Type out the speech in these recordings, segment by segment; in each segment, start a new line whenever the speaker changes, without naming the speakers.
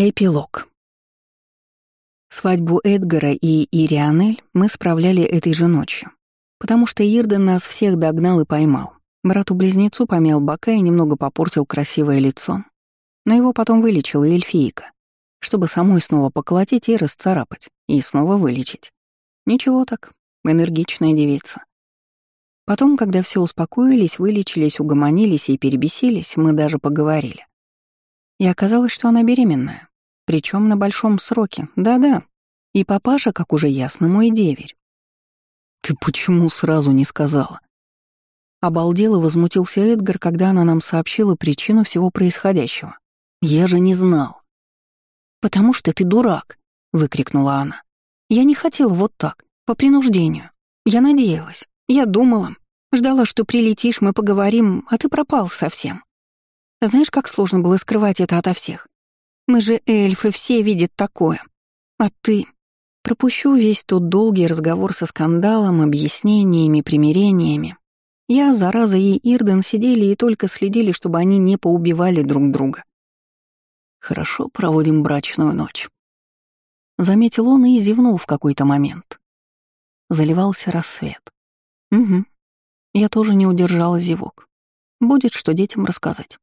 Эпилог. Свадьбу Эдгара и Ирианель мы справляли этой же ночью, потому что Ирден нас всех догнал и поймал. Брату-близнецу помял бока и немного попортил красивое лицо, но его потом вылечила эльфийка, чтобы самой снова поколотить и расцарапать, и снова вылечить. Ничего так, энергичная девица. Потом, когда все успокоились, вылечились, угомонились и перебесились, мы даже поговорили. И оказалось, что она беременная. Причем на большом сроке, да-да. И папаша, как уже ясно, мой деверь. «Ты почему сразу не сказала?» Обалдел и возмутился Эдгар, когда она нам сообщила причину всего происходящего. «Я же не знал». «Потому что ты дурак», — выкрикнула она. «Я не хотела вот так, по принуждению. Я надеялась, я думала, ждала, что прилетишь, мы поговорим, а ты пропал совсем. Знаешь, как сложно было скрывать это ото всех? Мы же эльфы, все видят такое. А ты? Пропущу весь тот долгий разговор со скандалом, объяснениями, примирениями. Я, зараза и Ирден сидели и только следили, чтобы они не поубивали друг друга. Хорошо проводим брачную ночь. Заметил он и зевнул в какой-то момент. Заливался рассвет. Угу. Я тоже не удержала зевок. Будет что детям рассказать.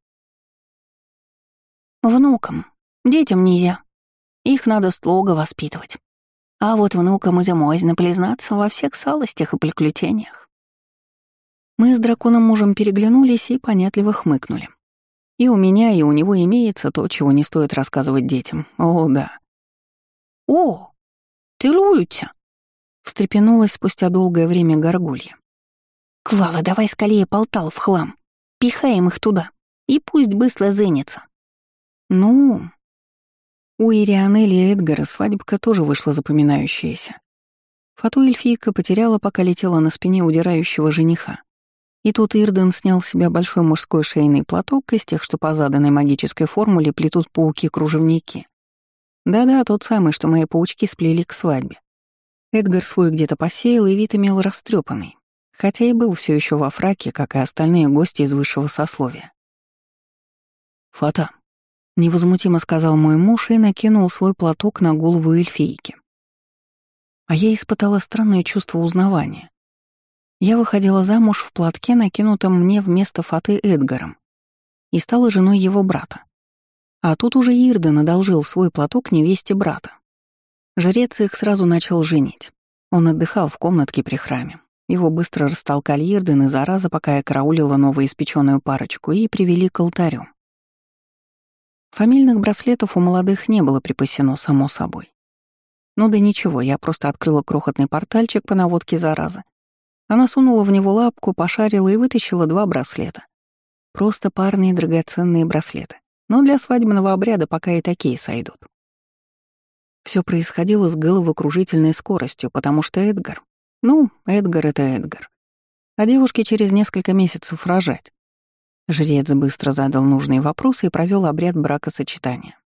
Внукам, Детям нельзя. Их надо строго воспитывать. А вот внукам и зимой наплезнаться во всех салостях и приключениях. Мы с драконом мужем переглянулись и понятливо хмыкнули. И у меня, и у него имеется то, чего не стоит рассказывать детям. О, да. «О, целуются!» — встрепенулась спустя долгое время горгулья. «Клава, давай скорее полтал в хлам. Пихаем их туда. И пусть быстро зенится». «Ну, у Ирианели и Эдгара свадьбка тоже вышла запоминающаяся. Фату эльфийка потеряла, пока летела на спине удирающего жениха. И тут Ирден снял с себя большой мужской шейный платок из тех, что по заданной магической формуле плетут пауки-кружевники. Да-да, тот самый, что мои паучки сплели к свадьбе. Эдгар свой где-то посеял, и вид имел растрепанный, хотя и был все еще во фраке, как и остальные гости из высшего сословия. «Фата, Невозмутимо сказал мой муж и накинул свой платок на голову эльфийки. А я испытала странное чувство узнавания. Я выходила замуж в платке, накинутом мне вместо фаты Эдгаром, и стала женой его брата. А тут уже Ирден одолжил свой платок невесте брата. Жрец их сразу начал женить. Он отдыхал в комнатке при храме. Его быстро растолкали Ирден и зараза, пока я караулила новоиспеченную парочку, и привели к алтарю. Фамильных браслетов у молодых не было припасено, само собой. Ну да ничего, я просто открыла крохотный портальчик по наводке заразы. Она сунула в него лапку, пошарила и вытащила два браслета. Просто парные драгоценные браслеты. Но для свадебного обряда пока и такие сойдут. Все происходило с головокружительной скоростью, потому что Эдгар... Ну, Эдгар — это Эдгар. А девушке через несколько месяцев рожать. Жрец быстро задал нужные вопросы и провел обряд бракосочетания.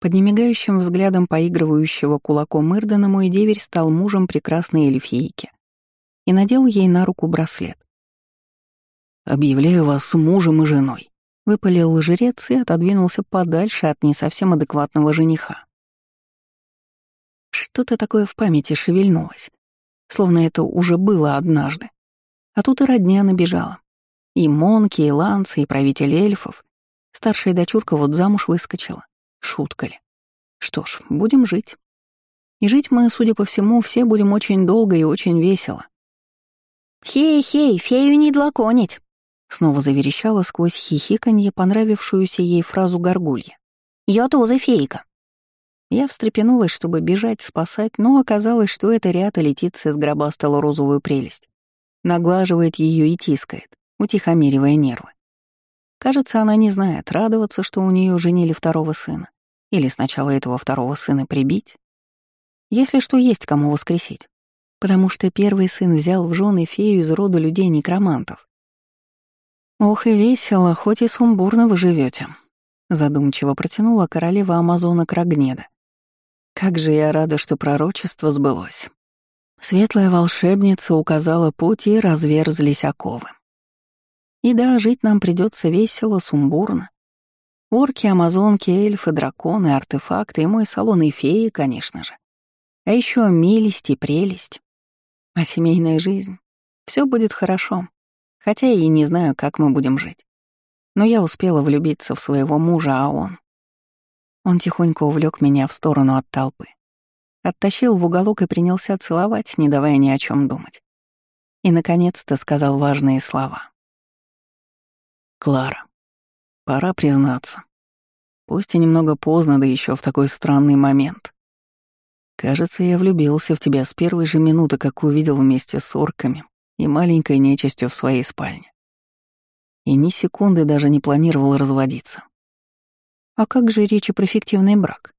Под немигающим взглядом поигрывающего кулаком Ирдена мой деверь стал мужем прекрасной эльфийки и надел ей на руку браслет. «Объявляю вас мужем и женой», — выпалил жрец и отодвинулся подальше от не совсем адекватного жениха. Что-то такое в памяти шевельнулось, словно это уже было однажды. А тут и родня набежала. И Монки, и Ланс, и правитель эльфов. Старшая дочурка вот замуж выскочила. Шутка ли? Что ж, будем жить. И жить мы, судя по всему, все будем очень долго и очень весело. «Хей-хей, фею не длаконить!» Снова заверещала сквозь хихиканье понравившуюся ей фразу горгулья. «Я тоже фейка!» Я встрепенулась, чтобы бежать, спасать, но оказалось, что эта рята летит с сгробастала розовую прелесть. Наглаживает ее и тискает утихомиривая нервы. Кажется, она не знает, радоваться, что у нее женили второго сына, или сначала этого второго сына прибить. Если что, есть кому воскресить, потому что первый сын взял в жены фею из рода людей-некромантов. «Ох и весело, хоть и сумбурно вы живете, задумчиво протянула королева Амазона Крагнеда. «Как же я рада, что пророчество сбылось». Светлая волшебница указала путь, и разверзлись оковы. И да, жить нам придется весело, сумбурно. Орки, амазонки, эльфы, драконы, артефакты и мой салон и феи, конечно же. А еще милость и прелесть. А семейная жизнь? Все будет хорошо. Хотя я и не знаю, как мы будем жить. Но я успела влюбиться в своего мужа, а он... Он тихонько увлек меня в сторону от толпы. Оттащил в уголок и принялся целовать, не давая ни о чем думать. И, наконец-то, сказал важные слова. «Клара, пора признаться. Пусть и немного поздно, да еще в такой странный момент. Кажется, я влюбился в тебя с первой же минуты, как увидел вместе с орками и маленькой нечистью в своей спальне. И ни секунды даже не планировал разводиться. А как же речи про фиктивный брак?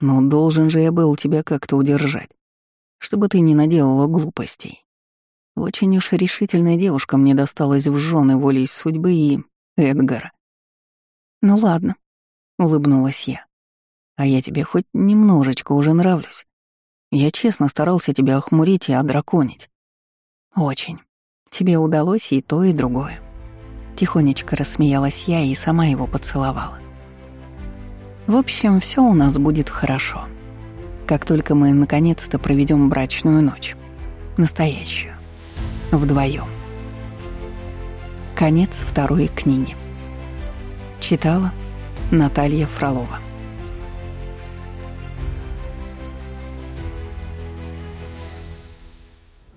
Но должен же я был тебя как-то удержать, чтобы ты не наделала глупостей. Очень уж решительная девушка мне досталась в жены волей судьбы и Эдгара. «Ну ладно», — улыбнулась я. «А я тебе хоть немножечко уже нравлюсь. Я честно старался тебя охмурить и одраконить». «Очень. Тебе удалось и то, и другое». Тихонечко рассмеялась я и сама его поцеловала. В общем, все у нас будет хорошо. Как только мы наконец-то проведем брачную ночь. Настоящую. Вдвоем. Конец второй книги. Читала Наталья Фролова.